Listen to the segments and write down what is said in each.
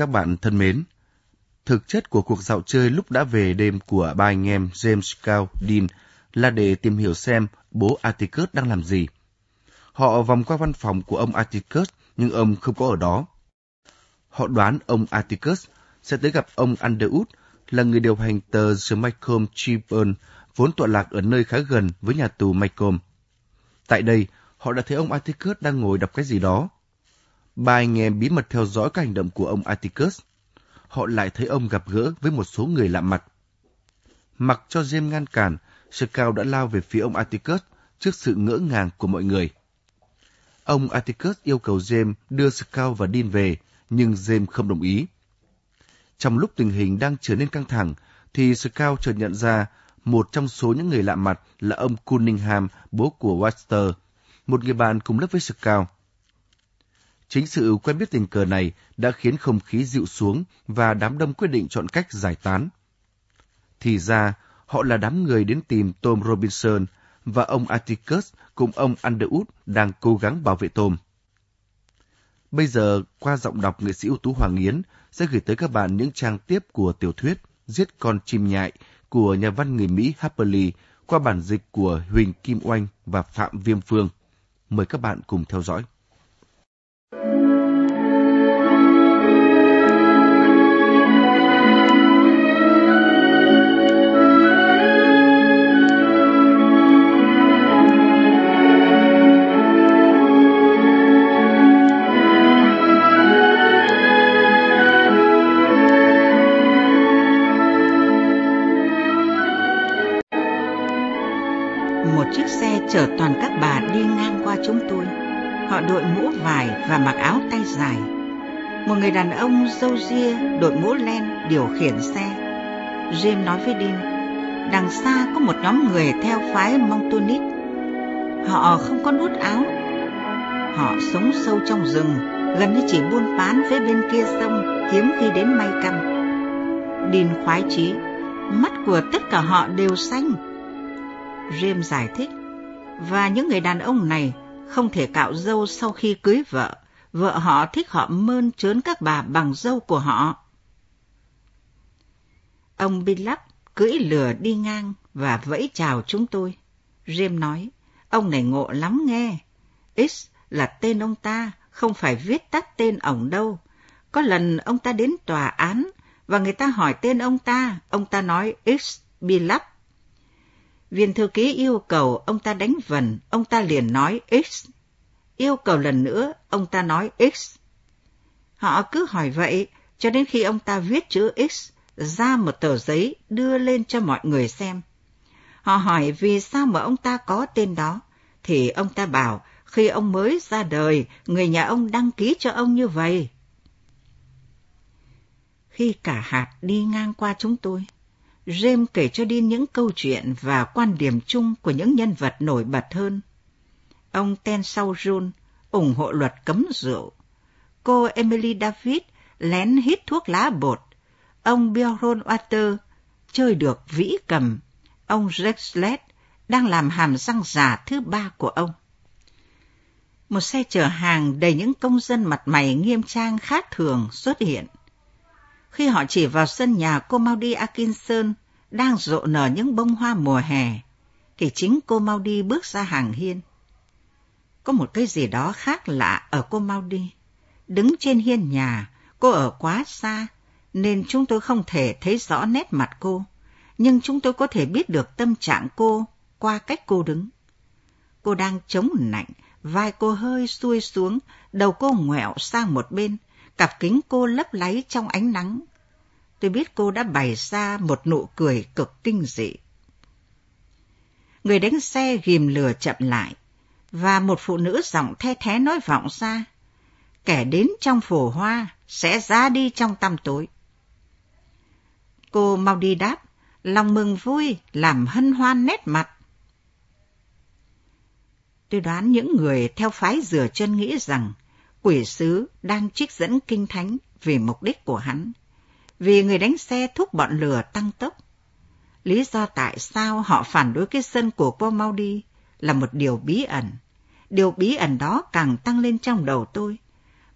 Các bạn thân mến, thực chất của cuộc dạo chơi lúc đã về đêm của ba anh em James Scout Dean là để tìm hiểu xem bố Atticus đang làm gì. Họ vòng qua văn phòng của ông Atticus nhưng ông không có ở đó. Họ đoán ông Atticus sẽ tới gặp ông Underwood là người điều hành tờ The Malcolm Tribune vốn tọa lạc ở nơi khá gần với nhà tù Malcolm. Tại đây, họ đã thấy ông Atticus đang ngồi đọc cái gì đó. Ba anh em bí mật theo dõi các hành động của ông Atticus. Họ lại thấy ông gặp gỡ với một số người lạ mặt. Mặc cho James ngăn cản, Scout đã lao về phía ông Atticus trước sự ngỡ ngàng của mọi người. Ông Atticus yêu cầu James đưa Scout và Dean về, nhưng James không đồng ý. Trong lúc tình hình đang trở nên căng thẳng, thì Scout chợt nhận ra một trong số những người lạ mặt là ông Cunningham, bố của Webster, một người bạn cùng lớp với Scout. Chính sự quen biết tình cờ này đã khiến không khí dịu xuống và đám đông quyết định chọn cách giải tán. Thì ra, họ là đám người đến tìm Tom Robinson và ông Atticus cùng ông Underwood đang cố gắng bảo vệ Tom. Bây giờ, qua giọng đọc nghệ sĩ ưu tú Hoàng Yến sẽ gửi tới các bạn những trang tiếp của tiểu thuyết Giết con chim nhại của nhà văn người Mỹ Harper Lee qua bản dịch của Huỳnh Kim Oanh và Phạm Viêm Phương. Mời các bạn cùng theo dõi. Chiếc xe chở toàn các bà đi ngang qua chúng tôi. Họ đội mũ vải và mặc áo tay dài. Một người đàn ông râu ria đội mũ len điều khiển xe. Jim nói với Dean, đằng xa có một nhóm người theo phái Montonit. Họ không có nút áo. Họ sống sâu trong rừng, gần như chỉ buôn bán với bên kia sông, hiếm khi đến may căm. Dean khoái chí, mắt của tất cả họ đều xanh. James giải thích, và những người đàn ông này không thể cạo dâu sau khi cưới vợ. Vợ họ thích họ mơn trớn các bà bằng dâu của họ. Ông Billup cưỡi lừa đi ngang và vẫy chào chúng tôi. James nói, ông này ngộ lắm nghe. X là tên ông ta, không phải viết tắt tên ổng đâu. Có lần ông ta đến tòa án và người ta hỏi tên ông ta, ông ta nói X Billup Viên thư ký yêu cầu ông ta đánh vần, ông ta liền nói X. Yêu cầu lần nữa, ông ta nói X. Họ cứ hỏi vậy, cho đến khi ông ta viết chữ X ra một tờ giấy đưa lên cho mọi người xem. Họ hỏi vì sao mà ông ta có tên đó, thì ông ta bảo khi ông mới ra đời, người nhà ông đăng ký cho ông như vậy. Khi cả hạt đi ngang qua chúng tôi, James kể cho Dean những câu chuyện và quan điểm chung của những nhân vật nổi bật hơn. Ông Ten Sau Jun ủng hộ luật cấm rượu. Cô Emily David lén hít thuốc lá bột. Ông Bjorn Water chơi được vĩ cầm. Ông Jack Sled đang làm hàm răng giả thứ ba của ông. Một xe chở hàng đầy những công dân mặt mày nghiêm trang khác thường xuất hiện. Khi họ chỉ vào sân nhà cô Maudie Atkinson đang rộ nở những bông hoa mùa hè, thì chính cô Maudie bước ra hàng hiên. Có một cái gì đó khác lạ ở cô Maudie. Đứng trên hiên nhà, cô ở quá xa, nên chúng tôi không thể thấy rõ nét mặt cô, nhưng chúng tôi có thể biết được tâm trạng cô qua cách cô đứng. Cô đang chống nạnh, vai cô hơi xuôi xuống, đầu cô ngoẹo sang một bên, cặp kính cô lấp láy trong ánh nắng. Tôi biết cô đã bày ra một nụ cười cực kinh dị. Người đánh xe ghim lửa chậm lại, và một phụ nữ giọng the thé nói vọng ra. Kẻ đến trong phổ hoa sẽ ra đi trong tăm tối. Cô mau đi đáp, lòng mừng vui, làm hân hoan nét mặt. Tôi đoán những người theo phái rửa chân nghĩ rằng quỷ sứ đang trích dẫn kinh thánh vì mục đích của hắn, vì người đánh xe thúc bọn lừa tăng tốc. Lý do tại sao họ phản đối cái sân của cô mau đi là một điều bí ẩn. Điều bí ẩn đó càng tăng lên trong đầu tôi,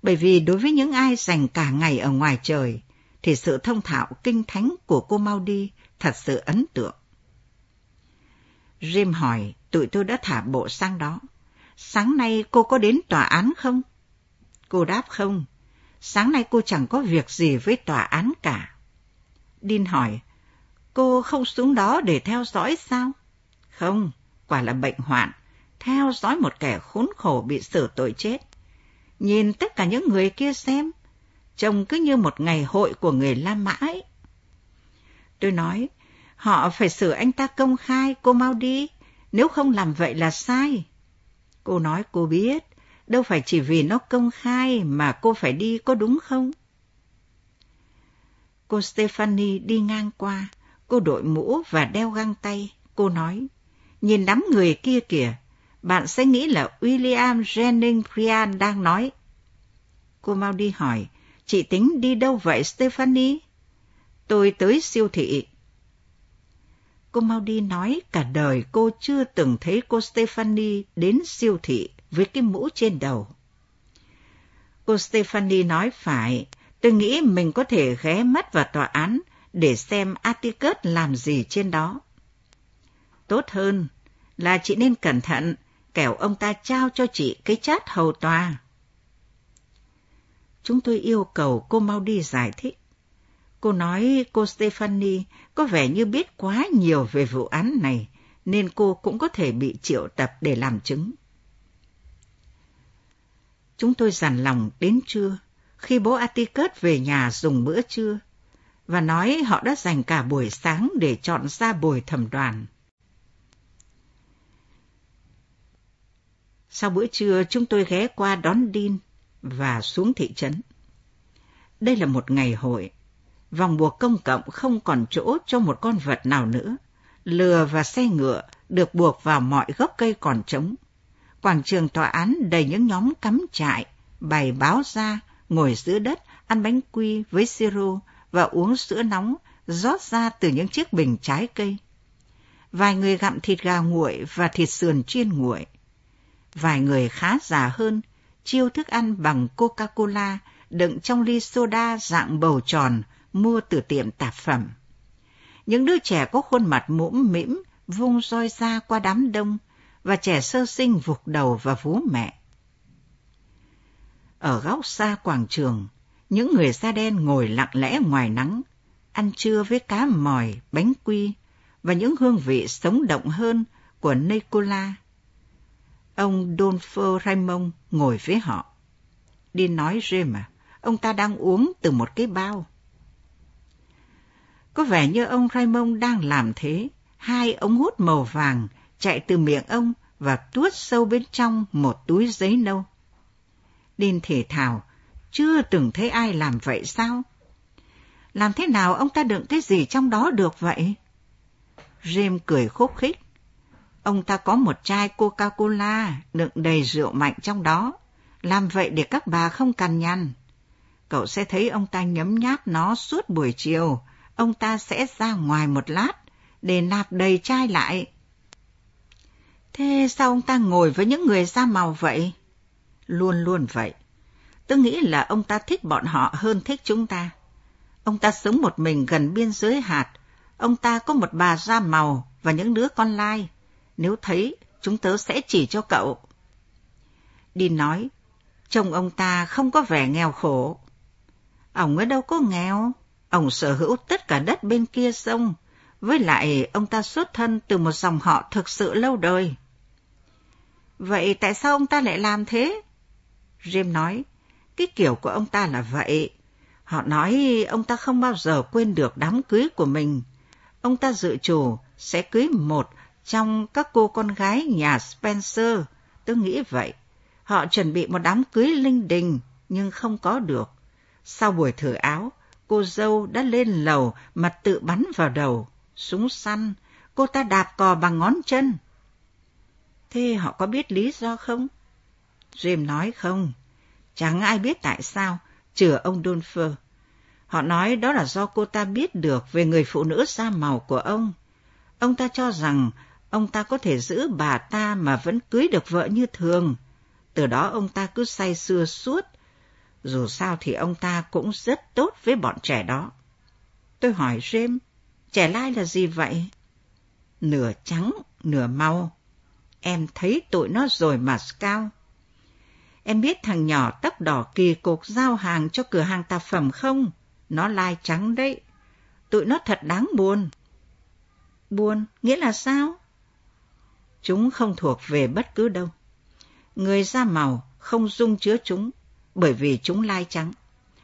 Bởi vì đối với những ai dành cả ngày ở ngoài trời, thì sự thông thạo kinh thánh của cô Maudi thật sự ấn tượng. Jim hỏi, tụi tôi đã thả bộ sang đó. Sáng nay cô có đến tòa án không? Cô đáp không. Sáng nay cô chẳng có việc gì với tòa án cả. Đin hỏi, cô không xuống đó để theo dõi sao? Không, quả là bệnh hoạn, theo dõi một kẻ khốn khổ bị xử tội chết. Nhìn tất cả những người kia xem, trông cứ như một ngày hội của người La Mã ấy. Tôi nói, họ phải xử anh ta công khai, cô mau đi, nếu không làm vậy là sai. Cô nói cô biết, đâu phải chỉ vì nó công khai mà cô phải đi có đúng không? Cô Stephanie đi ngang qua, cô đội mũ và đeo găng tay. Cô nói, nhìn đám người kia kìa, bạn sẽ nghĩ là William Jennings Bryan đang nói. Cô mau đi hỏi, chị tính đi đâu vậy Stephanie? Tôi tới siêu thị. Cô mau đi nói cả đời cô chưa từng thấy cô Stephanie đến siêu thị với cái mũ trên đầu. Cô Stephanie nói phải, tôi nghĩ mình có thể ghé mắt vào tòa án để xem Atticus làm gì trên đó. Tốt hơn là chị nên cẩn thận, kẻo ông ta trao cho chị cái chát hầu tòa. Chúng tôi yêu cầu cô mau đi giải thích. Cô nói cô Stephanie có vẻ như biết quá nhiều về vụ án này, nên cô cũng có thể bị triệu tập để làm chứng. Chúng tôi dằn lòng đến trưa, khi bố Atticus về nhà dùng bữa trưa, và nói họ đã dành cả buổi sáng để chọn ra bồi thẩm đoàn. Sau bữa trưa, chúng tôi ghé qua đón din và xuống thị trấn. Đây là một ngày hội. Vòng buộc công cộng không còn chỗ cho một con vật nào nữa. Lừa và xe ngựa được buộc vào mọi gốc cây còn trống. Quảng trường tòa án đầy những nhóm cắm trại, bày báo ra, ngồi giữa đất, ăn bánh quy với siro và uống sữa nóng rót ra từ những chiếc bình trái cây. Vài người gặm thịt gà nguội và thịt sườn chiên nguội. Vài người khá già hơn, chiêu thức ăn bằng Coca-Cola đựng trong ly soda dạng bầu tròn mua từ tiệm tạp phẩm. Những đứa trẻ có khuôn mặt mũm mĩm vung roi ra qua đám đông trẻ sơ sinh vụt đầu và vú mẹ. Ở góc xa quảng trường, những người da đen ngồi lặng lẽ ngoài nắng, ăn trưa với cá mòi, bánh quy và những hương vị sống động hơn của Nicola. Ông Dolfo Raymond ngồi với họ. Đi nói James à, ông ta đang uống từ một cái bao. Có vẻ như ông Raymond đang làm thế. Hai ống hút màu vàng chạy từ miệng ông và tuốt sâu bên trong một túi giấy nâu. Đinh thể thảo, chưa từng thấy ai làm vậy sao? Làm thế nào ông ta đựng cái gì trong đó được vậy? James cười khúc khích. Ông ta có một chai Coca-Cola đựng đầy rượu mạnh trong đó. Làm vậy để các bà không cằn nhằn. Cậu sẽ thấy ông ta nhấm nháp nó suốt buổi chiều. Ông ta sẽ ra ngoài một lát để nạp đầy chai lại. Thế sao ông ta ngồi với những người da màu vậy? Luôn luôn vậy. Tôi nghĩ là ông ta thích bọn họ hơn thích chúng ta. Ông ta sống một mình gần biên giới hạt. Ông ta có một bà da màu và những đứa con lai. Nếu thấy, chúng tớ sẽ chỉ cho cậu. Đi nói, chồng ông ta không có vẻ nghèo khổ. Ông ấy đâu có nghèo, ông sở hữu tất cả đất bên kia sông. Với lại, ông ta xuất thân từ một dòng họ thực sự lâu đời. Vậy tại sao ông ta lại làm thế? Jim nói, cái kiểu của ông ta là vậy. Họ nói ông ta không bao giờ quên được đám cưới của mình. Ông ta dự chủ sẽ cưới một trong các cô con gái nhà Spencer. Tôi nghĩ vậy. Họ chuẩn bị một đám cưới linh đình, nhưng không có được. Sau buổi thử áo, cô dâu đã lên lầu mà tự bắn vào đầu. Súng săn, cô ta đạp cò bằng ngón chân. Thế họ có biết lý do không? Jim nói không. Chẳng ai biết tại sao, trừ ông Dunfer. Họ nói đó là do cô ta biết được về người phụ nữ da màu của ông. Ông ta cho rằng ông ta có thể giữ bà ta mà vẫn cưới được vợ như thường. Từ đó ông ta cứ say sưa suốt. Dù sao thì ông ta cũng rất tốt với bọn trẻ đó. Tôi hỏi James, trẻ lai là gì vậy? Nửa trắng, nửa mau. Em thấy tụi nó rồi mà Scout. Em biết thằng nhỏ tóc đỏ kỳ cục giao hàng cho cửa hàng tạp phẩm không? Nó lai trắng đấy. Tụi nó thật đáng buồn. Buồn, nghĩa là sao? Chúng không thuộc về bất cứ đâu. Người da màu không dung chứa chúng, bởi vì chúng lai trắng.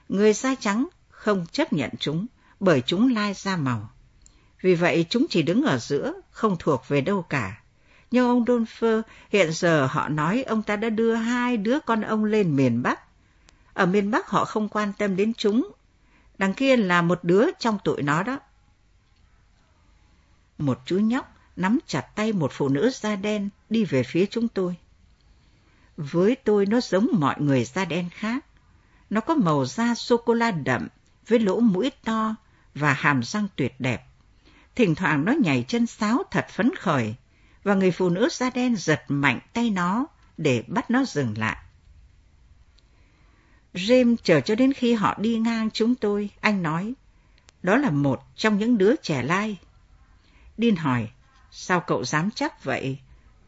Người da trắng không chấp nhận chúng, bởi chúng lai da màu. Vì vậy chúng chỉ đứng ở giữa, không thuộc về đâu cả. Nhưng ông Dolfer, hiện giờ họ nói ông ta đã đưa hai đứa con ông lên miền Bắc. Ở miền Bắc họ không quan tâm đến chúng. Đằng kia là một đứa trong tụi nó đó. Một chú nhóc nắm chặt tay một phụ nữ da đen đi về phía chúng tôi. Với tôi nó giống mọi người da đen khác. Nó có màu da sô-cô-la đậm với lỗ mũi to và hàm răng tuyệt đẹp. Thỉnh thoảng nó nhảy chân sáo thật phấn khởi và người phụ nữ da đen giật mạnh tay nó để bắt nó dừng lại. James chờ cho đến khi họ đi ngang chúng tôi, anh nói, đó là một trong những đứa trẻ lai. Dean hỏi, sao cậu dám chắc vậy?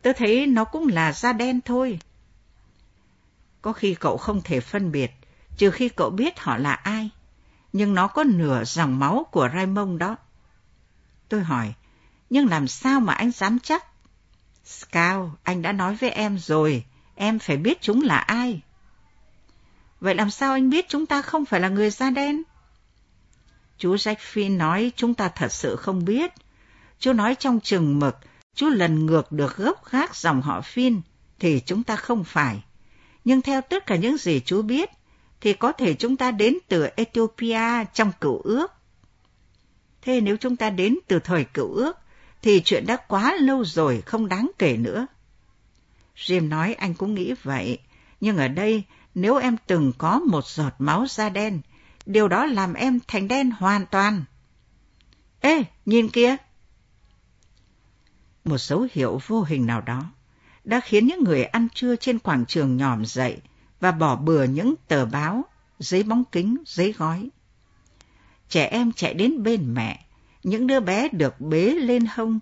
Tớ thấy nó cũng là da đen thôi. Có khi cậu không thể phân biệt, trừ khi cậu biết họ là ai. Nhưng nó có nửa dòng máu của Raymond đó. Tôi hỏi, nhưng làm sao mà anh dám chắc? Scout, anh đã nói với em rồi, em phải biết chúng là ai. Vậy làm sao anh biết chúng ta không phải là người da đen? Chú Jack Phi nói chúng ta thật sự không biết. Chú nói trong chừng mực, chú lần ngược được gốc gác dòng họ Phin, thì chúng ta không phải. Nhưng theo tất cả những gì chú biết, thì có thể chúng ta đến từ Ethiopia trong cựu ước. Thế nếu chúng ta đến từ thời cựu ước, thì chuyện đã quá lâu rồi, không đáng kể nữa. Jim nói anh cũng nghĩ vậy, nhưng ở đây nếu em từng có một giọt máu da đen, điều đó làm em thành đen hoàn toàn. Ê, nhìn kia! Một dấu hiệu vô hình nào đó đã khiến những người ăn trưa trên quảng trường nhòm dậy và bỏ bừa những tờ báo, giấy bóng kính, giấy gói. Trẻ em chạy đến bên mẹ, những đứa bé được bế lên hông,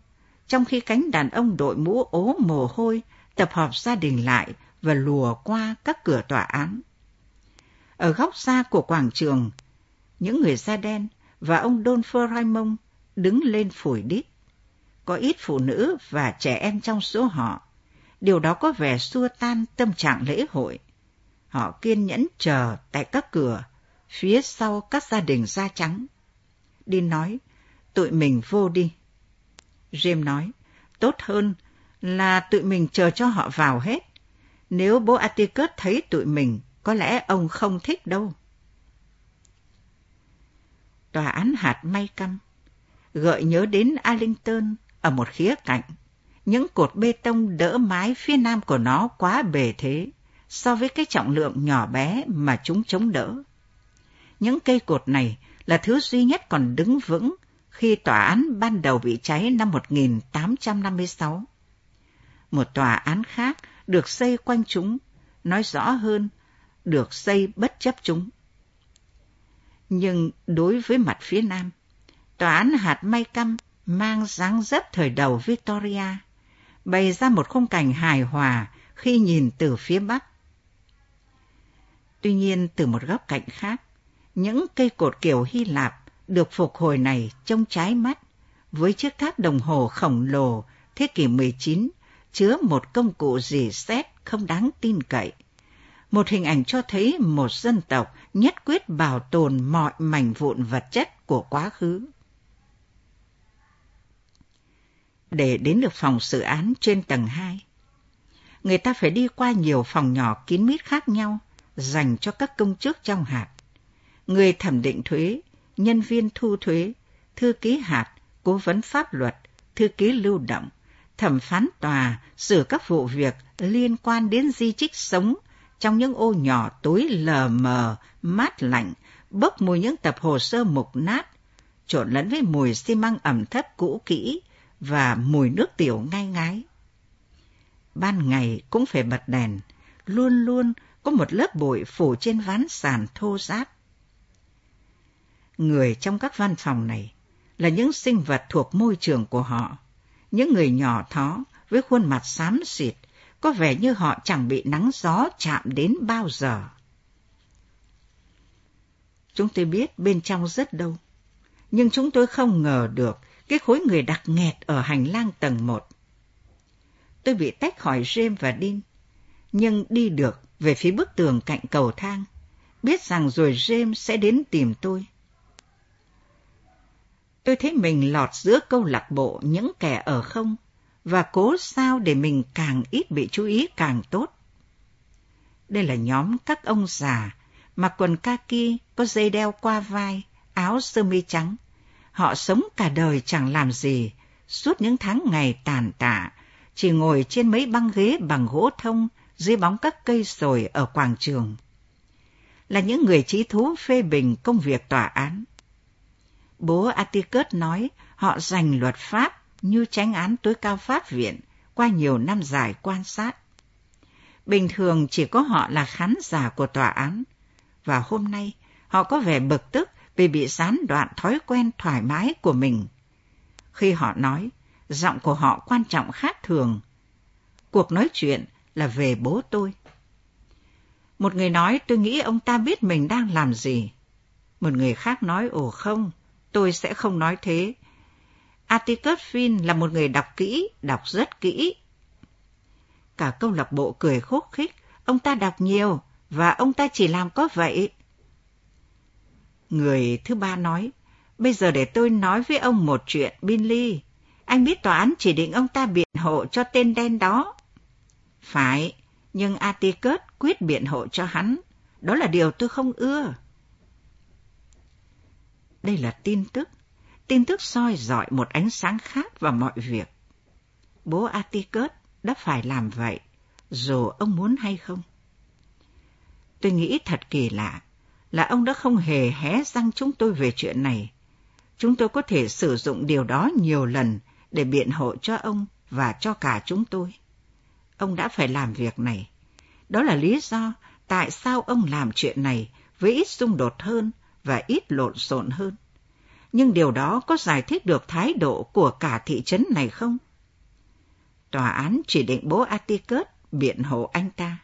trong khi cánh đàn ông đội mũ ố mồ hôi tập hợp gia đình lại và lùa qua các cửa tòa án. Ở góc xa của quảng trường, những người da đen và ông Don Raymond đứng lên phủi đít. Có ít phụ nữ và trẻ em trong số họ. Điều đó có vẻ xua tan tâm trạng lễ hội. Họ kiên nhẫn chờ tại các cửa, phía sau các gia đình da trắng. Đi nói, tụi mình vô đi. Jim nói, tốt hơn là tụi mình chờ cho họ vào hết. Nếu bố Atticus thấy tụi mình, có lẽ ông không thích đâu. Tòa án hạt may căm gợi nhớ đến Arlington ở một khía cạnh. Những cột bê tông đỡ mái phía nam của nó quá bề thế so với cái trọng lượng nhỏ bé mà chúng chống đỡ. Những cây cột này là thứ duy nhất còn đứng vững khi tòa án ban đầu bị cháy năm 1856. Một tòa án khác được xây quanh chúng, nói rõ hơn, được xây bất chấp chúng. Nhưng đối với mặt phía nam, tòa án hạt may căm mang dáng dấp thời đầu Victoria, bày ra một khung cảnh hài hòa khi nhìn từ phía bắc. Tuy nhiên, từ một góc cạnh khác, những cây cột kiểu Hy Lạp được phục hồi này trông trái mắt với chiếc tháp đồng hồ khổng lồ thế kỷ 19 chứa một công cụ dì xét không đáng tin cậy. Một hình ảnh cho thấy một dân tộc nhất quyết bảo tồn mọi mảnh vụn vật chất của quá khứ. Để đến được phòng xử án trên tầng 2, người ta phải đi qua nhiều phòng nhỏ kín mít khác nhau dành cho các công chức trong hạt. Người thẩm định thuế, nhân viên thu thuế, thư ký hạt, cố vấn pháp luật, thư ký lưu động, thẩm phán tòa xử các vụ việc liên quan đến di chích sống trong những ô nhỏ tối lờ mờ, mát lạnh, bốc mùi những tập hồ sơ mục nát, trộn lẫn với mùi xi măng ẩm thấp cũ kỹ và mùi nước tiểu ngai ngái. Ban ngày cũng phải bật đèn, luôn luôn có một lớp bụi phủ trên ván sàn thô ráp. Người trong các văn phòng này là những sinh vật thuộc môi trường của họ, những người nhỏ thó với khuôn mặt xám xịt, có vẻ như họ chẳng bị nắng gió chạm đến bao giờ. Chúng tôi biết bên trong rất đâu, nhưng chúng tôi không ngờ được cái khối người đặc nghẹt ở hành lang tầng một. Tôi bị tách khỏi James và Dean, nhưng đi được về phía bức tường cạnh cầu thang, biết rằng rồi James sẽ đến tìm tôi. Tôi thấy mình lọt giữa câu lạc bộ những kẻ ở không, và cố sao để mình càng ít bị chú ý càng tốt. Đây là nhóm các ông già, mặc quần kaki có dây đeo qua vai, áo sơ mi trắng. Họ sống cả đời chẳng làm gì, suốt những tháng ngày tàn tạ, chỉ ngồi trên mấy băng ghế bằng gỗ thông dưới bóng các cây sồi ở quảng trường. Là những người trí thú phê bình công việc tòa án. Bố Atticus nói họ dành luật pháp như tránh án tối cao pháp viện qua nhiều năm dài quan sát. Bình thường chỉ có họ là khán giả của tòa án, và hôm nay họ có vẻ bực tức vì bị gián đoạn thói quen thoải mái của mình. Khi họ nói, giọng của họ quan trọng khác thường. Cuộc nói chuyện là về bố tôi. Một người nói tôi nghĩ ông ta biết mình đang làm gì. Một người khác nói ồ không, tôi sẽ không nói thế. Atticus Finn là một người đọc kỹ, đọc rất kỹ. Cả câu lạc bộ cười khúc khích, ông ta đọc nhiều, và ông ta chỉ làm có vậy. Người thứ ba nói, bây giờ để tôi nói với ông một chuyện, Binley. Anh biết tòa án chỉ định ông ta biện hộ cho tên đen đó. Phải, nhưng Atticus quyết biện hộ cho hắn. Đó là điều tôi không ưa. Đây là tin tức. Tin tức soi dọi một ánh sáng khác vào mọi việc. Bố Atticus đã phải làm vậy, dù ông muốn hay không. Tôi nghĩ thật kỳ lạ là ông đã không hề hé răng chúng tôi về chuyện này. Chúng tôi có thể sử dụng điều đó nhiều lần để biện hộ cho ông và cho cả chúng tôi. Ông đã phải làm việc này. Đó là lý do tại sao ông làm chuyện này với ít xung đột hơn và ít lộn xộn hơn. Nhưng điều đó có giải thích được thái độ của cả thị trấn này không? Tòa án chỉ định bố Atticus biện hộ anh ta.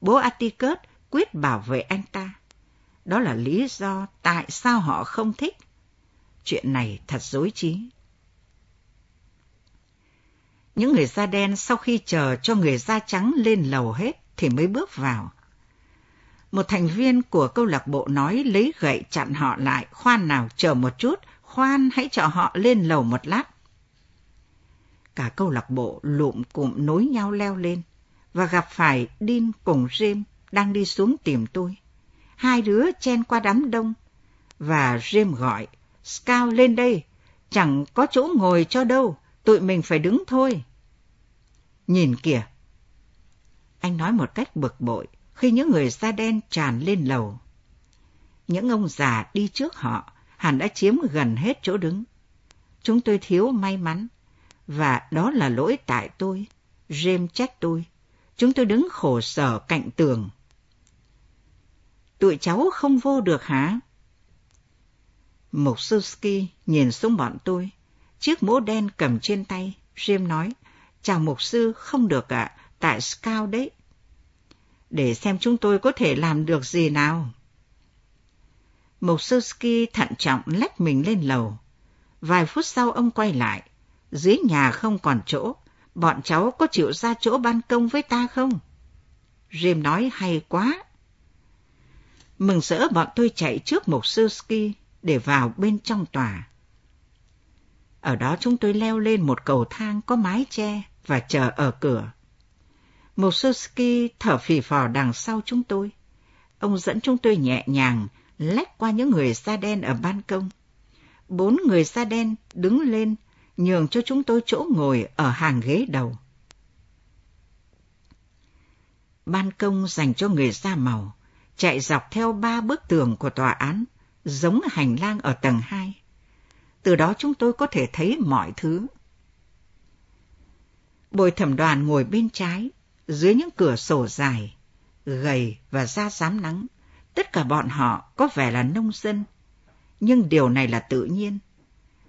Bố Atticus quyết bảo vệ anh ta. Đó là lý do tại sao họ không thích. Chuyện này thật dối trí. Những người da đen sau khi chờ cho người da trắng lên lầu hết thì mới bước vào. Một thành viên của câu lạc bộ nói lấy gậy chặn họ lại, khoan nào chờ một chút, khoan hãy cho họ lên lầu một lát. Cả câu lạc bộ lụm cụm nối nhau leo lên và gặp phải Dean cùng James đang đi xuống tìm tôi. Hai đứa chen qua đám đông và James gọi, Scout lên đây, chẳng có chỗ ngồi cho đâu, tụi mình phải đứng thôi. Nhìn kìa! Anh nói một cách bực bội khi những người da đen tràn lên lầu. Những ông già đi trước họ hẳn đã chiếm gần hết chỗ đứng. Chúng tôi thiếu may mắn, và đó là lỗi tại tôi. James trách tôi. Chúng tôi đứng khổ sở cạnh tường. Tụi cháu không vô được hả? Mục Suski nhìn xuống bọn tôi. Chiếc mũ đen cầm trên tay. James nói, chào mục sư, không được ạ, tại Scout đấy. Để xem chúng tôi có thể làm được gì nào. Mục sư Ski thận trọng lách mình lên lầu. Vài phút sau ông quay lại. Dưới nhà không còn chỗ. Bọn cháu có chịu ra chỗ ban công với ta không? Jim nói hay quá. Mừng rỡ bọn tôi chạy trước một sư ski để vào bên trong tòa. Ở đó chúng tôi leo lên một cầu thang có mái che và chờ ở cửa. Một thở phì phò đằng sau chúng tôi. Ông dẫn chúng tôi nhẹ nhàng lách qua những người da đen ở ban công. Bốn người da đen đứng lên, nhường cho chúng tôi chỗ ngồi ở hàng ghế đầu. Ban công dành cho người da màu, chạy dọc theo ba bức tường của tòa án, giống hành lang ở tầng hai. Từ đó chúng tôi có thể thấy mọi thứ. Bồi thẩm đoàn ngồi bên trái, dưới những cửa sổ dài. gầy và da xám nắng. Tất cả bọn họ có vẻ là nông dân, nhưng điều này là tự nhiên.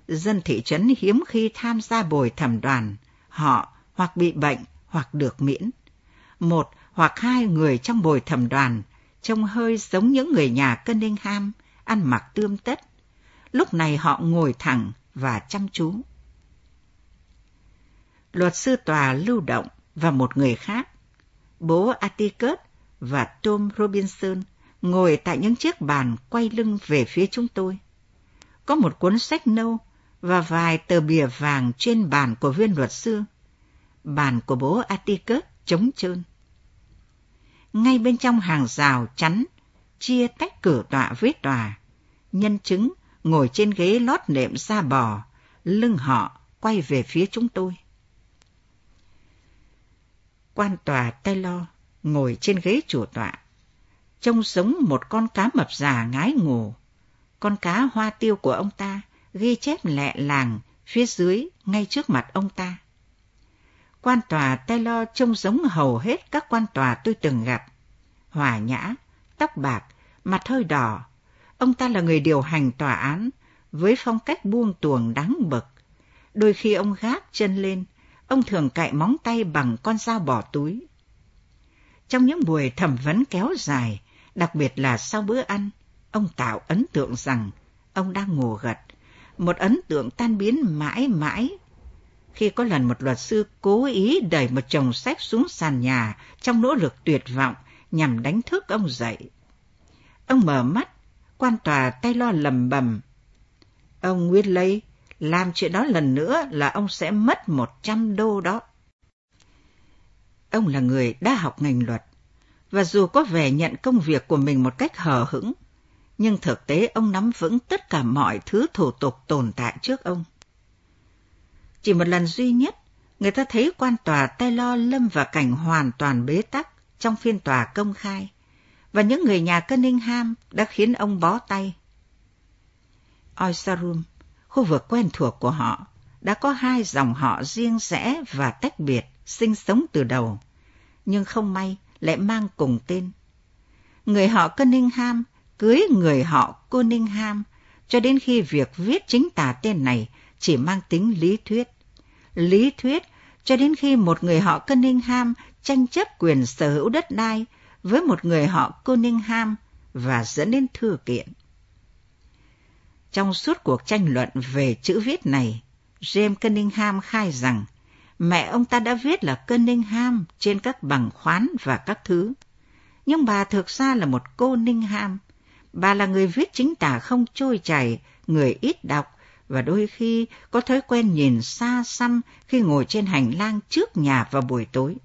Dân thị trấn hiếm khi tham gia bồi thẩm đoàn, họ hoặc bị bệnh hoặc được miễn. Một hoặc hai người trong bồi thẩm đoàn trông hơi giống những người nhà Cunningham, ăn mặc tươm tất. Lúc này họ ngồi thẳng và chăm chú. Luật sư tòa lưu động và một người khác, bố Atticus và Tom Robinson ngồi tại những chiếc bàn quay lưng về phía chúng tôi. Có một cuốn sách nâu và vài tờ bìa vàng trên bàn của viên luật sư. Bàn của bố Atticus trống trơn. Ngay bên trong hàng rào chắn, chia tách cửa tọa với tòa, nhân chứng ngồi trên ghế lót nệm da bò, lưng họ quay về phía chúng tôi. Quan tòa Taylor ngồi trên ghế chủ tọa, trông giống một con cá mập già ngái ngủ. Con cá hoa tiêu của ông ta ghi chép lẹ làng phía dưới ngay trước mặt ông ta. Quan tòa Taylor trông giống hầu hết các quan tòa tôi từng gặp. Hòa nhã, tóc bạc, mặt hơi đỏ. Ông ta là người điều hành tòa án với phong cách buông tuồng đáng bực. Đôi khi ông gác chân lên, ông thường cạy móng tay bằng con dao bỏ túi. Trong những buổi thẩm vấn kéo dài, đặc biệt là sau bữa ăn, ông tạo ấn tượng rằng ông đang ngủ gật, một ấn tượng tan biến mãi mãi. Khi có lần một luật sư cố ý đẩy một chồng sách xuống sàn nhà trong nỗ lực tuyệt vọng nhằm đánh thức ông dậy. Ông mở mắt, quan tòa tay lo lầm bầm. Ông Whitley, làm chuyện đó lần nữa là ông sẽ mất một trăm đô đó. Ông là người đã học ngành luật, và dù có vẻ nhận công việc của mình một cách hờ hững, nhưng thực tế ông nắm vững tất cả mọi thứ thủ tục tồn tại trước ông. Chỉ một lần duy nhất, người ta thấy quan tòa Taylor lâm vào cảnh hoàn toàn bế tắc trong phiên tòa công khai, và những người nhà Cunningham đã khiến ông bó tay. Oysterum, khu vực quen thuộc của họ, đã có hai dòng họ riêng rẽ và tách biệt, sinh sống từ đầu, nhưng không may lại mang cùng tên. Người họ Cunningham cưới người họ Cunningham cho đến khi việc viết chính tả tên này chỉ mang tính lý thuyết. Lý thuyết cho đến khi một người họ Cunningham tranh chấp quyền sở hữu đất đai với một người họ Cunningham và dẫn đến thư kiện. Trong suốt cuộc tranh luận về chữ viết này, James Cunningham khai rằng mẹ ông ta đã viết là Cunningham trên các bằng khoán và các thứ. Nhưng bà thực ra là một cô Ningham. Bà là người viết chính tả không trôi chảy, người ít đọc và đôi khi có thói quen nhìn xa xăm khi ngồi trên hành lang trước nhà vào buổi tối.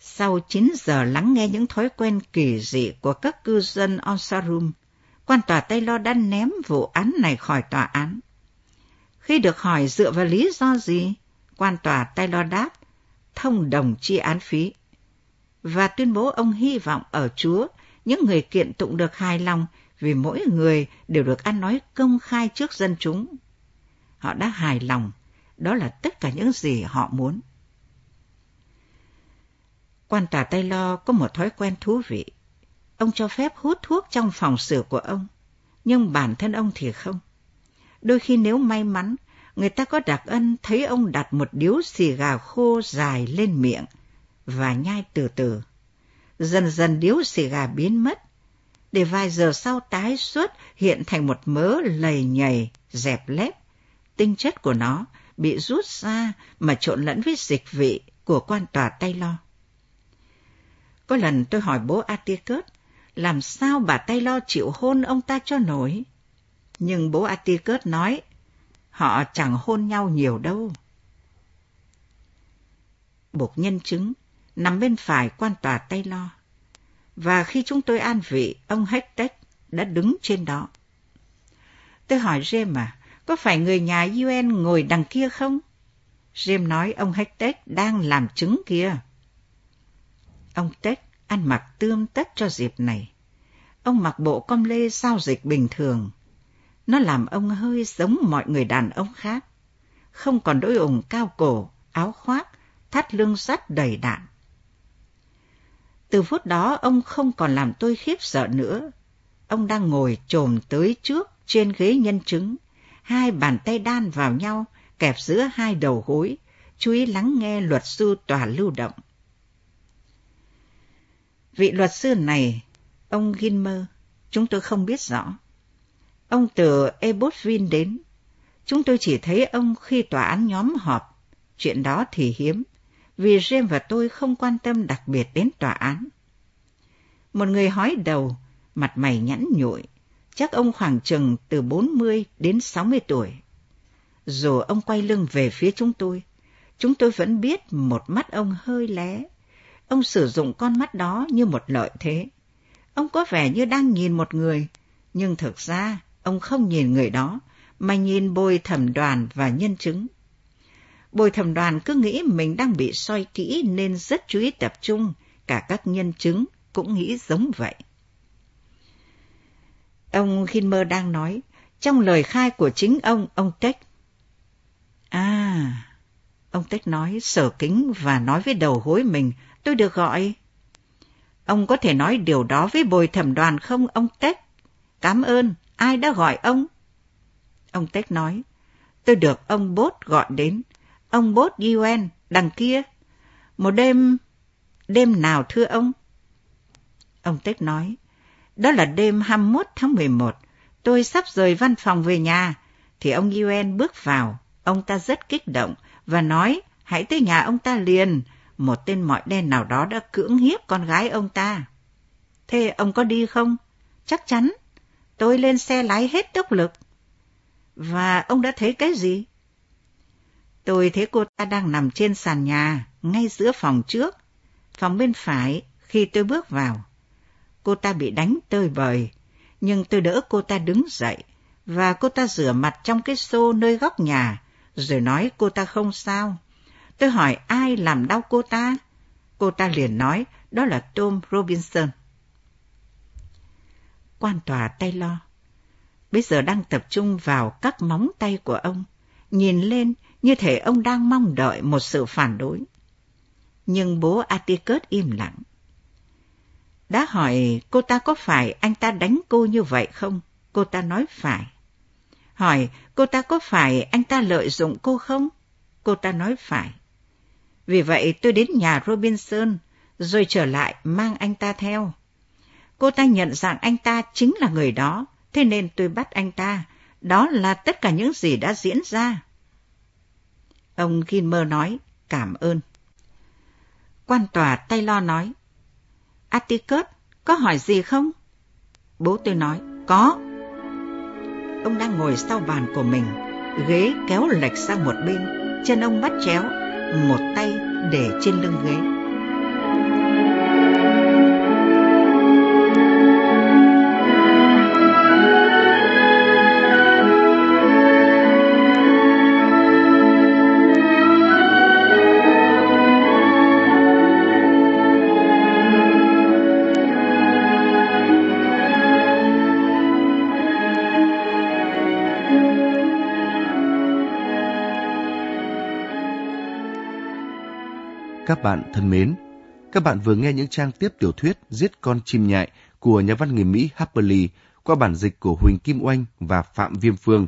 Sau 9 giờ lắng nghe những thói quen kỳ dị của các cư dân Onsarum, quan tòa Taylor đã ném vụ án này khỏi tòa án. Khi được hỏi dựa vào lý do gì, quan tòa Taylor đáp, thông đồng chi án phí. Và tuyên bố ông hy vọng ở Chúa những người kiện tụng được hài lòng vì mỗi người đều được ăn nói công khai trước dân chúng. Họ đã hài lòng, đó là tất cả những gì họ muốn. Quan tòa Taylor có một thói quen thú vị. Ông cho phép hút thuốc trong phòng sửa của ông, nhưng bản thân ông thì không. Đôi khi nếu may mắn, người ta có đặc ân thấy ông đặt một điếu xì gà khô dài lên miệng và nhai từ từ. Dần dần điếu xì gà biến mất, để vài giờ sau tái xuất hiện thành một mớ lầy nhầy, dẹp lép. Tinh chất của nó bị rút ra mà trộn lẫn với dịch vị của quan tòa tay lo. Có lần tôi hỏi bố Atticus, làm sao bà Taylor chịu hôn ông ta cho nổi? Nhưng bố Atticus nói, họ chẳng hôn nhau nhiều đâu. Bục nhân chứng nằm bên phải quan tòa Taylor. Và khi chúng tôi an vị, ông Hectech đã đứng trên đó. Tôi hỏi James à, có phải người nhà UN ngồi đằng kia không? James nói ông Hectech đang làm chứng kia. Ông Tech ăn mặc tươm tất cho dịp này. Ông mặc bộ com lê giao dịch bình thường. Nó làm ông hơi giống mọi người đàn ông khác. Không còn đôi ủng cao cổ, áo khoác, thắt lưng sắt đầy đạn. Từ phút đó ông không còn làm tôi khiếp sợ nữa. Ông đang ngồi trồm tới trước trên ghế nhân chứng, hai bàn tay đan vào nhau, kẹp giữa hai đầu gối, chú ý lắng nghe luật sư tòa lưu động. Vị luật sư này, ông Gilmer, chúng tôi không biết rõ. Ông từ Ebosville đến. Chúng tôi chỉ thấy ông khi tòa án nhóm họp. Chuyện đó thì hiếm, vì James và tôi không quan tâm đặc biệt đến tòa án. Một người hói đầu, mặt mày nhẵn nhụi, chắc ông khoảng chừng từ 40 đến 60 tuổi. Dù ông quay lưng về phía chúng tôi, chúng tôi vẫn biết một mắt ông hơi lé. Ông sử dụng con mắt đó như một lợi thế. Ông có vẻ như đang nhìn một người, nhưng thực ra ông không nhìn người đó, mà nhìn bồi thẩm đoàn và nhân chứng. Bồi thẩm đoàn cứ nghĩ mình đang bị soi kỹ nên rất chú ý tập trung, cả các nhân chứng cũng nghĩ giống vậy. Ông Hinmer đang nói, trong lời khai của chính ông, ông Tech. À, ông Tech nói sở kính và nói với đầu hối mình, tôi được gọi. Ông có thể nói điều đó với bồi thẩm đoàn không, ông Tech? Cảm ơn, ai đã gọi ông? Ông Tech nói, tôi được ông Bốt gọi đến. Ông Bốt UN, đằng kia. Một đêm... Đêm nào thưa ông? Ông Tech nói, đó là đêm 21 tháng 11. Tôi sắp rời văn phòng về nhà, thì ông UN bước vào. Ông ta rất kích động và nói, hãy tới nhà ông ta liền. Một tên mọi đen nào đó đã cưỡng hiếp con gái ông ta. Thế ông có đi không? Chắc chắn. Tôi lên xe lái hết tốc lực. Và ông đã thấy cái gì? Tôi thấy cô ta đang nằm trên sàn nhà, ngay giữa phòng trước, phòng bên phải khi tôi bước vào. Cô ta bị đánh tơi bời, nhưng tôi đỡ cô ta đứng dậy, và cô ta rửa mặt trong cái xô nơi góc nhà, rồi nói cô ta không sao. Tôi hỏi ai làm đau cô ta? Cô ta liền nói đó là Tom Robinson. Quan tòa Taylor bây giờ đang tập trung vào các móng tay của ông, nhìn lên như thể ông đang mong đợi một sự phản đối. Nhưng bố Atticus im lặng. Đã hỏi cô ta có phải anh ta đánh cô như vậy không? Cô ta nói phải. Hỏi cô ta có phải anh ta lợi dụng cô không? Cô ta nói phải. Vì vậy tôi đến nhà Robinson, rồi trở lại mang anh ta theo. Cô ta nhận rằng anh ta chính là người đó, thế nên tôi bắt anh ta. Đó là tất cả những gì đã diễn ra. Ông Gilmer nói, cảm ơn. Quan tòa Taylor nói, Atticus, có hỏi gì không? Bố tôi nói, có. Ông đang ngồi sau bàn của mình, ghế kéo lệch sang một bên, chân ông bắt chéo, một tay để trên lưng ghế. Các bạn thân mến, các bạn vừa nghe những trang tiếp tiểu thuyết Giết con chim nhại của nhà văn người Mỹ Harper Lee qua bản dịch của Huỳnh Kim Oanh và Phạm Viêm Phương.